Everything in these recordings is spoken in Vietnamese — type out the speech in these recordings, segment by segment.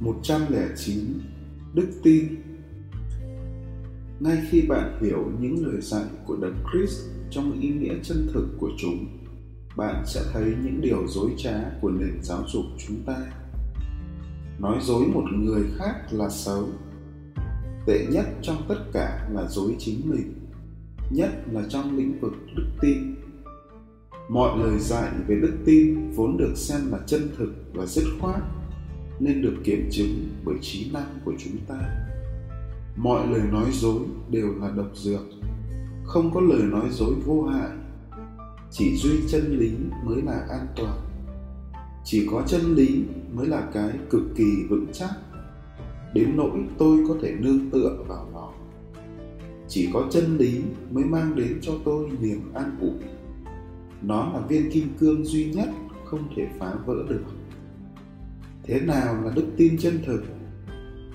109 Đức tin Ngay khi bạn hiểu những lời dạy của Đấng Christ trong ý nghĩa chân thực của chúng, bạn sẽ thấy những điều dối trá của nền giáo dục chúng ta. Nói dối một người khác là xấu. Tệ nhất trong tất cả là dối chính mình, nhất là trong lĩnh vực đức tin. Mọi lời dạy về đức tin vốn được xem là chân thực và dứt khoát nên được kiểm chứng bởi trí năng của chúng ta. Mọi lời nói dối đều là độc dược, không có lời nói dối vô hại. Chỉ duy chân lý mới là an toàn. Chỉ có chân lý mới là cái cực kỳ vững chắc. Đến nỗi tôi có thể nương tựa vào nó. Chỉ có chân lý mới mang đến cho tôi niềm an ủi. Nó là viên kim cương duy nhất không thể phá vỡ được thế nào là đức tin chân thực?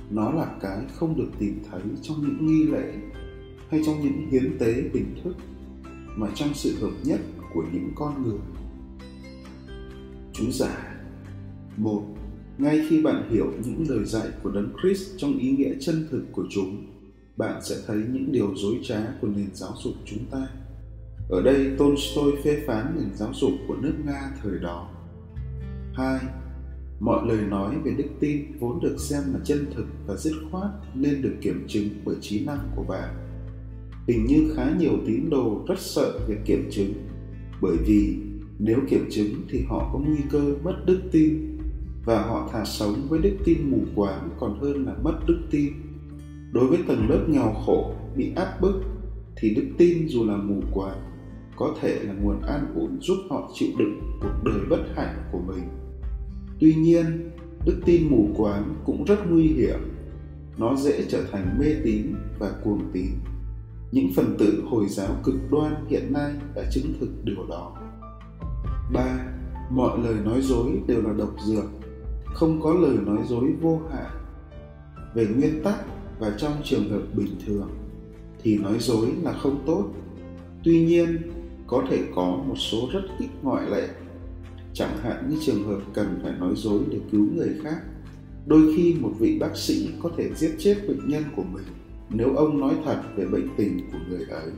Nó là cái không được tìm thấy trong những nghi lễ hay trong những hiến tế bình thức, mà trong sự hợp nhất của những con người. Chú giải một, ngay khi bạn hiểu những lời dạy của đấng Christ trong ý nghĩa chân thực của chúng, bạn sẽ thấy những điều dối trá của nền giáo dục chúng ta. Ở đây Tolstoy phê phán nền giáo dục của nước Nga thời đó. 2 mọi lời nói về đức tin vốn được xem là chân thực và dứt khoát nên được kiểm chứng bởi trí năng của bạn hình như khá nhiều tín đồ rất sợ việc kiểm chứng, bởi vì nếu kiểm chứng thì họ có nguy cơ mất đức tin và họ thà sống với đức tin mù quáng còn hơn là mất đức tin. Đối với tầng lớp nghèo khổ bị áp bức thì đức tin dù là mù quáng có thể là nguồn an ủi giúp họ chịu đựng cuộc đời bất hạnh tuy nhiên đức tin mù quáng cũng rất nguy hiểm nó dễ trở thành mê tín và cuồng tín những phần tử hồi giáo cực đoan hiện nay đã chứng thực điều đó 3. Mọi lời nói dối đều là độc dược, không có lời nói dối vô hại. Về nguyên tắc và trong trường hợp bình thường thì nói dối là không tốt. Tuy nhiên, có thể có một số rất ít ngoại lệ chẳng hạn như trường hợp cần phải nói dối để cứu người khác, đôi khi một vị bác sĩ có thể giết chết bệnh nhân của mình nếu ông nói thật về bệnh tình của người ấy.